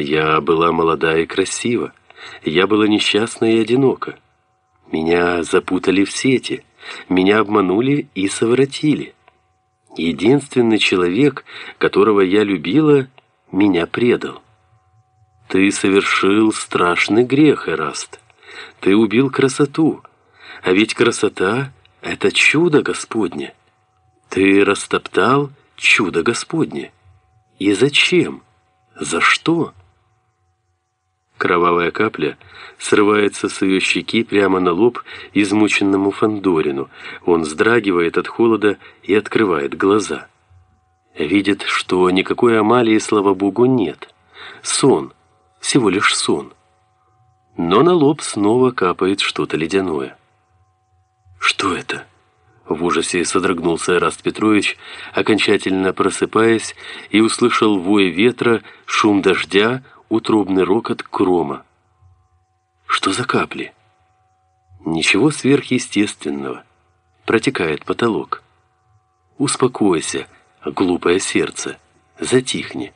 Я была молода и красива. Я была несчастна и одинока. Меня запутали в сети. Меня обманули и совратили. Единственный человек, которого я любила, меня предал. Ты совершил страшный грех, Эраст. Ты убил красоту. А ведь красота — это чудо Господне. Ты растоптал чудо Господне. И зачем? За что? Кровавая капля срывается с ее щеки прямо на лоб измученному Фандорину. Он вздрагивает от холода и открывает глаза. Видит, что никакой Амалии, слава богу, нет. Сон, всего лишь сон. Но на лоб снова капает что-то ледяное. Что это? В ужасе содрогнулся Эраст Петрович, окончательно просыпаясь, и услышал вой ветра, шум дождя, утробный рокот крома. Что за капли? Ничего сверхъестественного. Протекает потолок. Успокойся, глупое сердце, затихни.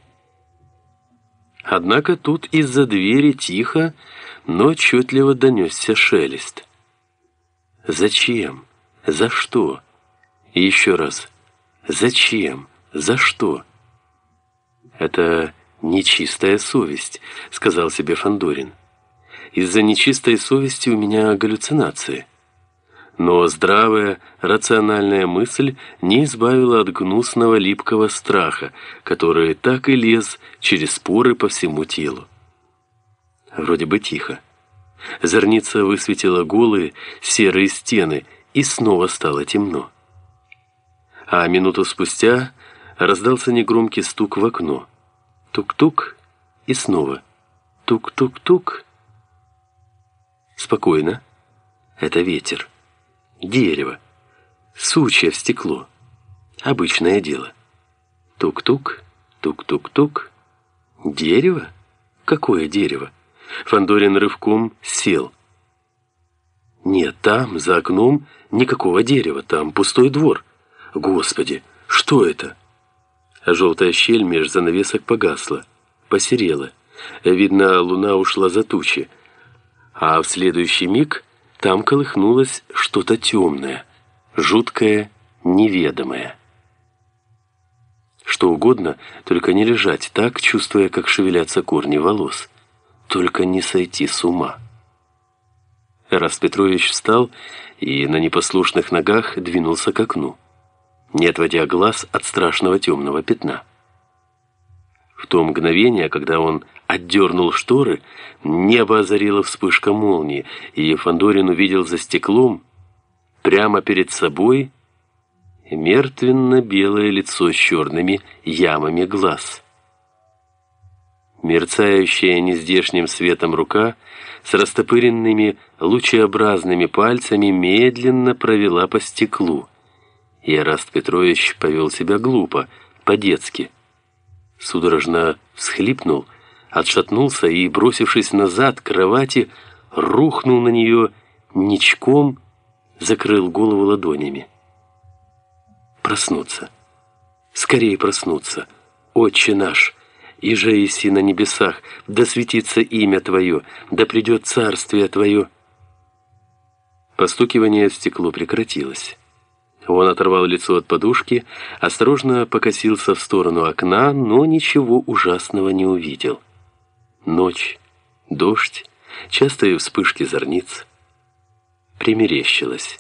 Однако тут из-за двери тихо, но отчетливо донесся шелест. Зачем? За что? И еще раз. Зачем? За что? Это «Нечистая совесть», — сказал себе Фандорин. «Из-за нечистой совести у меня галлюцинации». Но здравая, рациональная мысль не избавила от гнусного липкого страха, который так и лез через поры по всему телу. Вроде бы тихо. Зорница высветила голые серые стены, и снова стало темно. А минуту спустя раздался негромкий стук в окно. Тук-тук и снова тук-тук-тук. Спокойно. Это ветер. Дерево. Сучья в стекло. Обычное дело. Тук-тук, тук-тук-тук. Дерево? Какое дерево? Фандорин рывком сел. Нет, там, за окном, никакого дерева, там пустой двор. Господи, что это? Желтая щель меж занавесок погасла, посерела. Видно, луна ушла за тучи. А в следующий миг там колыхнулось что-то темное, жуткое, неведомое. Что угодно, только не лежать так, чувствуя, как шевелятся корни волос. Только не сойти с ума. Раз Петрович встал и на непослушных ногах двинулся к окну не отводя глаз от страшного темного пятна. В то мгновение, когда он отдернул шторы, небо озарила вспышка молнии, и Фандорин увидел за стеклом, прямо перед собой, мертвенно-белое лицо с черными ямами глаз. Мерцающая нездешним светом рука с растопыренными лучеобразными пальцами медленно провела по стеклу, и Ираст Петрович повел себя глупо, по-детски. Судорожно всхлипнул, отшатнулся и, бросившись назад к кровати, рухнул на нее ничком, закрыл голову ладонями. Проснуться. Скорее проснуться. Отче наш, и же иси на небесах, да светится имя Твое, да придет царствие Твое. Постукивание в стекло прекратилось. Он оторвал лицо от подушки, осторожно покосился в сторону окна, но ничего ужасного не увидел. Ночь, дождь, частые вспышки зорниц. Примерещилось.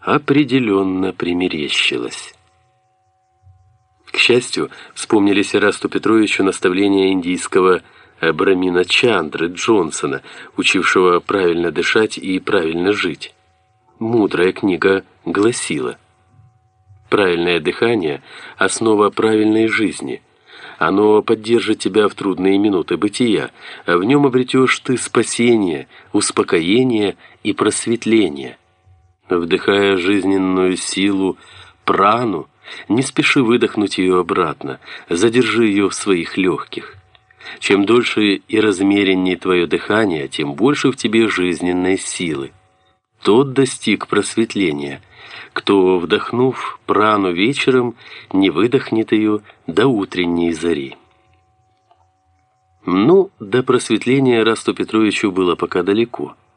Определенно примерещилось. К счастью, вспомнились Ирасту Петровичу наставления индийского Брамина Чандры Джонсона, учившего правильно дышать и правильно жить мудрая книга гласила «Правильное дыхание – основа правильной жизни. Оно поддержит тебя в трудные минуты бытия, а в нем обретешь ты спасение, успокоение и просветление. Вдыхая жизненную силу, прану, не спеши выдохнуть ее обратно, задержи ее в своих легких. Чем дольше и размереннее твое дыхание, тем больше в тебе жизненной силы тот достиг просветления, кто, вдохнув прану вечером, не выдохнет ее до утренней зари. Ну, до просветления Расту Петровичу было пока далеко –